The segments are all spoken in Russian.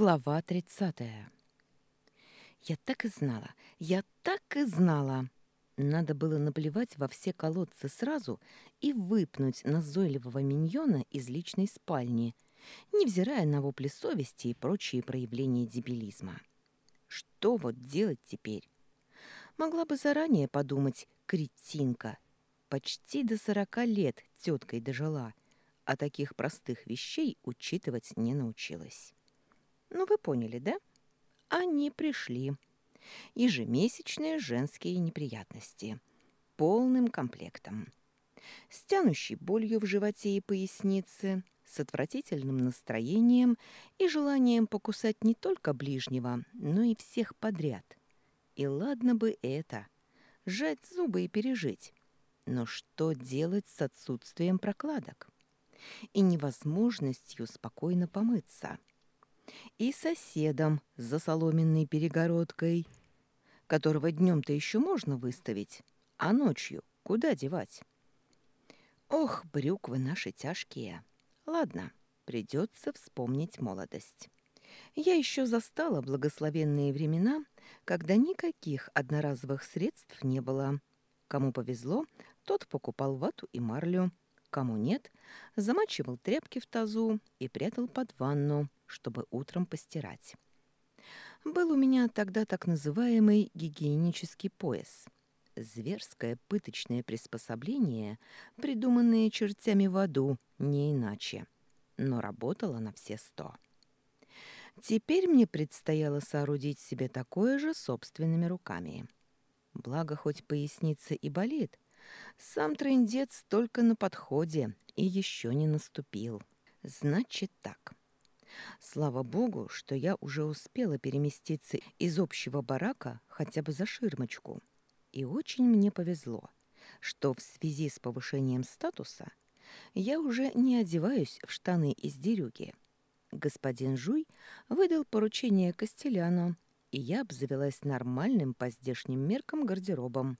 Глава тридцатая. Я так и знала, я так и знала. Надо было наплевать во все колодцы сразу и выпнуть назойливого миньона из личной спальни, невзирая на вопли совести и прочие проявления дебилизма. Что вот делать теперь? Могла бы заранее подумать, кретинка. Почти до сорока лет теткой дожила, а таких простых вещей учитывать не научилась. Ну, вы поняли, да? Они пришли. Ежемесячные женские неприятности. Полным комплектом. С тянущей болью в животе и пояснице, с отвратительным настроением и желанием покусать не только ближнего, но и всех подряд. И ладно бы это. Жать зубы и пережить. Но что делать с отсутствием прокладок? И невозможностью спокойно помыться? И соседом за соломенной перегородкой, которого днем-то еще можно выставить, а ночью куда девать? Ох, брюквы наши тяжкие. Ладно, придется вспомнить молодость. Я еще застала благословенные времена, когда никаких одноразовых средств не было. Кому повезло, тот покупал вату и марлю, кому нет, замачивал тряпки в тазу и прятал под ванну, чтобы утром постирать. Был у меня тогда так называемый гигиенический пояс. Зверское пыточное приспособление, придуманное чертями в аду, не иначе. Но работало на все сто. Теперь мне предстояло соорудить себе такое же собственными руками. Благо, хоть поясница и болит, сам трындец только на подходе и еще не наступил. Значит так. Слава богу, что я уже успела переместиться из общего барака хотя бы за ширмочку. И очень мне повезло, что в связи с повышением статуса я уже не одеваюсь в штаны из дерюги. Господин Жуй выдал поручение Костеляну, и я обзавелась нормальным по здешним меркам гардеробом,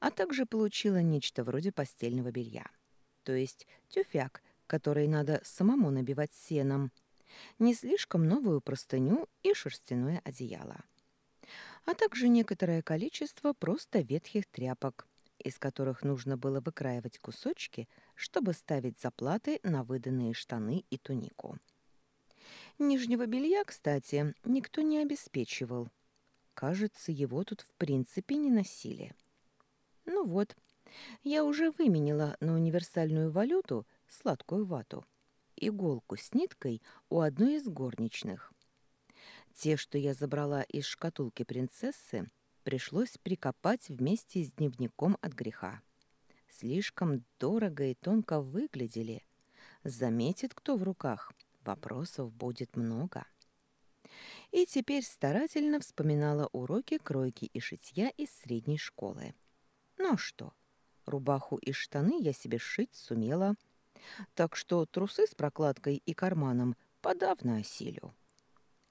а также получила нечто вроде постельного белья. То есть тюфяк, который надо самому набивать сеном – не слишком новую простыню и шерстяное одеяло, а также некоторое количество просто ветхих тряпок, из которых нужно было выкраивать кусочки, чтобы ставить заплаты на выданные штаны и тунику. Нижнего белья, кстати, никто не обеспечивал. Кажется, его тут в принципе не носили. Ну вот, я уже выменила на универсальную валюту сладкую вату – иголку с ниткой у одной из горничных. Те, что я забрала из шкатулки принцессы, пришлось прикопать вместе с дневником от греха. Слишком дорого и тонко выглядели. Заметит кто в руках, вопросов будет много. И теперь старательно вспоминала уроки кройки и шитья из средней школы. Ну а что, рубаху и штаны я себе шить сумела – так что трусы с прокладкой и карманом подавно осилю.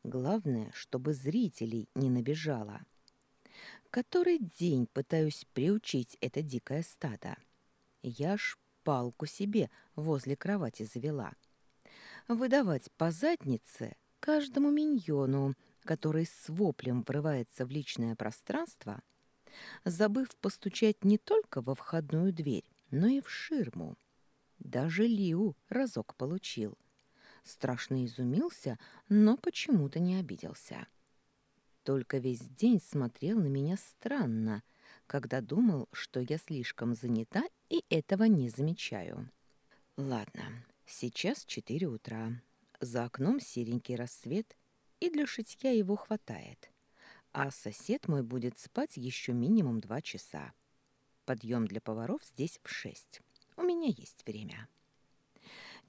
Главное, чтобы зрителей не набежало. Который день пытаюсь приучить это дикое стадо. Я ж палку себе возле кровати завела. Выдавать по заднице каждому миньону, который с воплем врывается в личное пространство, забыв постучать не только во входную дверь, но и в ширму. Даже Лиу разок получил. Страшно изумился, но почему-то не обиделся. Только весь день смотрел на меня странно, когда думал, что я слишком занята и этого не замечаю. Ладно, сейчас четыре утра. За окном серенький рассвет, и для шитья его хватает. А сосед мой будет спать еще минимум два часа. Подъем для поваров здесь в шесть. У меня есть время.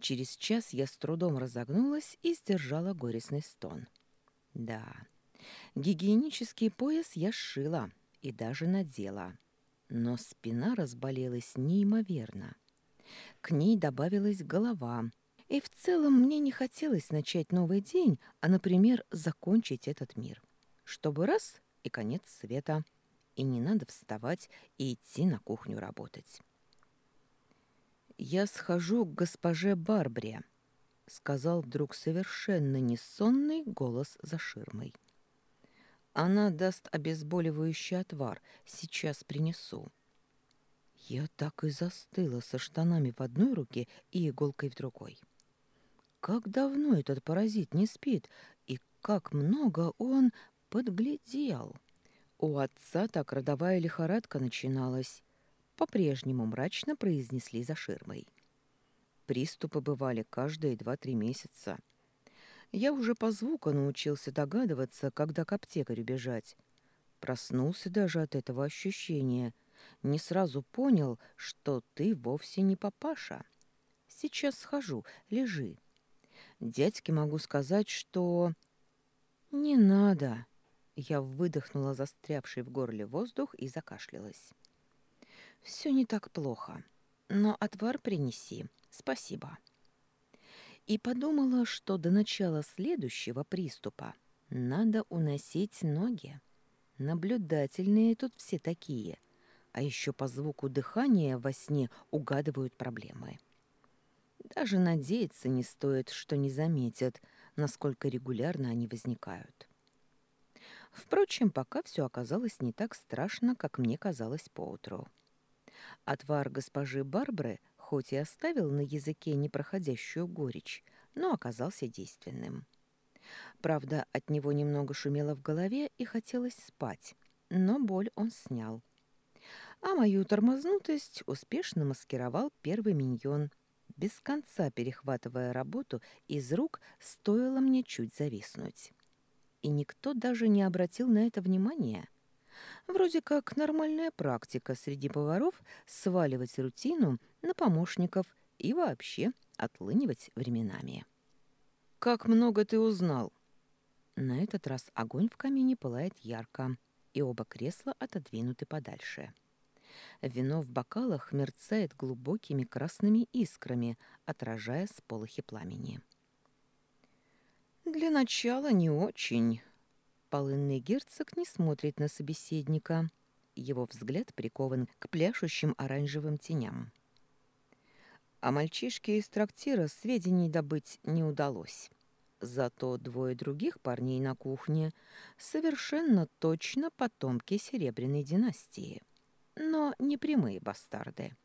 Через час я с трудом разогнулась и сдержала горестный стон. Да, гигиенический пояс я сшила и даже надела, но спина разболелась неимоверно. К ней добавилась голова, и в целом мне не хотелось начать новый день, а, например, закончить этот мир. Чтобы раз — и конец света, и не надо вставать и идти на кухню работать я схожу к госпоже Барбре. сказал вдруг совершенно несонный голос за ширмой. Она даст обезболивающий отвар. Сейчас принесу. Я так и застыла со штанами в одной руке и иголкой в другой. Как давно этот паразит не спит, и как много он подглядел. У отца так родовая лихорадка начиналась. По-прежнему мрачно произнесли за ширмой. Приступы бывали каждые два-три месяца. Я уже по звуку научился догадываться, когда к аптекарю бежать. Проснулся даже от этого ощущения. Не сразу понял, что ты вовсе не папаша. Сейчас схожу, лежи. Дядьке могу сказать, что... Не надо. Я выдохнула застрявший в горле воздух и закашлялась. Все не так плохо, но отвар принеси. Спасибо. И подумала, что до начала следующего приступа надо уносить ноги. Наблюдательные тут все такие, а еще по звуку дыхания во сне угадывают проблемы. Даже надеяться не стоит, что не заметят, насколько регулярно они возникают. Впрочем, пока все оказалось не так страшно, как мне казалось поутру. Отвар госпожи Барбары хоть и оставил на языке непроходящую горечь, но оказался действенным. Правда, от него немного шумело в голове и хотелось спать, но боль он снял. А мою тормознутость успешно маскировал первый миньон, без конца перехватывая работу из рук, стоило мне чуть зависнуть. И никто даже не обратил на это внимания. Вроде как нормальная практика среди поваров сваливать рутину на помощников и вообще отлынивать временами. «Как много ты узнал?» На этот раз огонь в камине пылает ярко, и оба кресла отодвинуты подальше. Вино в бокалах мерцает глубокими красными искрами, отражая сполохи пламени. «Для начала не очень». Полынный герцог не смотрит на собеседника. Его взгляд прикован к пляшущим оранжевым теням. А мальчишке из трактира сведений добыть не удалось. Зато двое других парней на кухне совершенно точно потомки Серебряной династии но не прямые бастарды.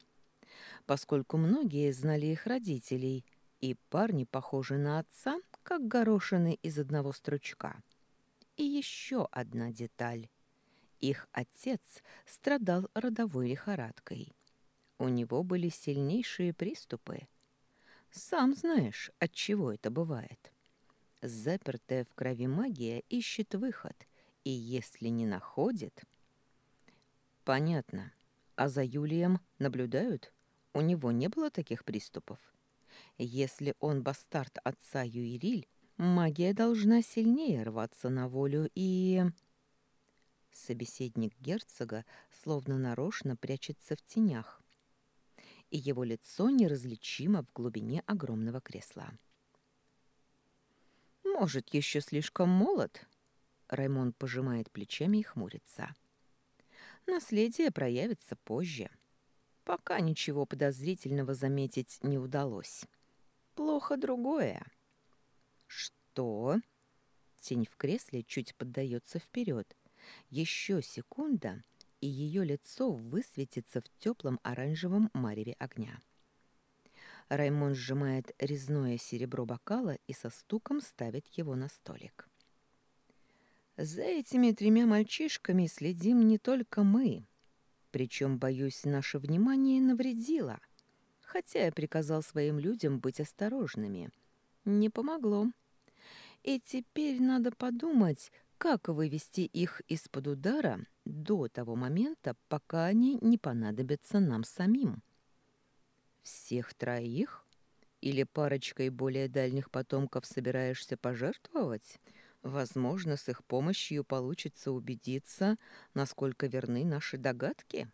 Поскольку многие знали их родителей, и парни похожи на отца, как горошины из одного стручка. И еще одна деталь. Их отец страдал родовой лихорадкой. У него были сильнейшие приступы. Сам знаешь, от чего это бывает. Запертая в крови магия ищет выход, и если не находит, Понятно. А за Юлием наблюдают? У него не было таких приступов? Если он бастард отца Юириль, магия должна сильнее рваться на волю и... Собеседник герцога словно нарочно прячется в тенях, и его лицо неразличимо в глубине огромного кресла. «Может, еще слишком молод?» Раймон пожимает плечами и хмурится. Наследие проявится позже. Пока ничего подозрительного заметить не удалось. Плохо другое. Что? Тень в кресле чуть поддается вперед. Еще секунда, и ее лицо высветится в теплом оранжевом мареве огня. Раймон сжимает резное серебро бокала и со стуком ставит его на столик. За этими тремя мальчишками следим не только мы. Причем, боюсь, наше внимание навредило. Хотя я приказал своим людям быть осторожными. Не помогло. И теперь надо подумать, как вывести их из-под удара до того момента, пока они не понадобятся нам самим. Всех троих? Или парочкой более дальних потомков собираешься пожертвовать?» Возможно, с их помощью получится убедиться, насколько верны наши догадки.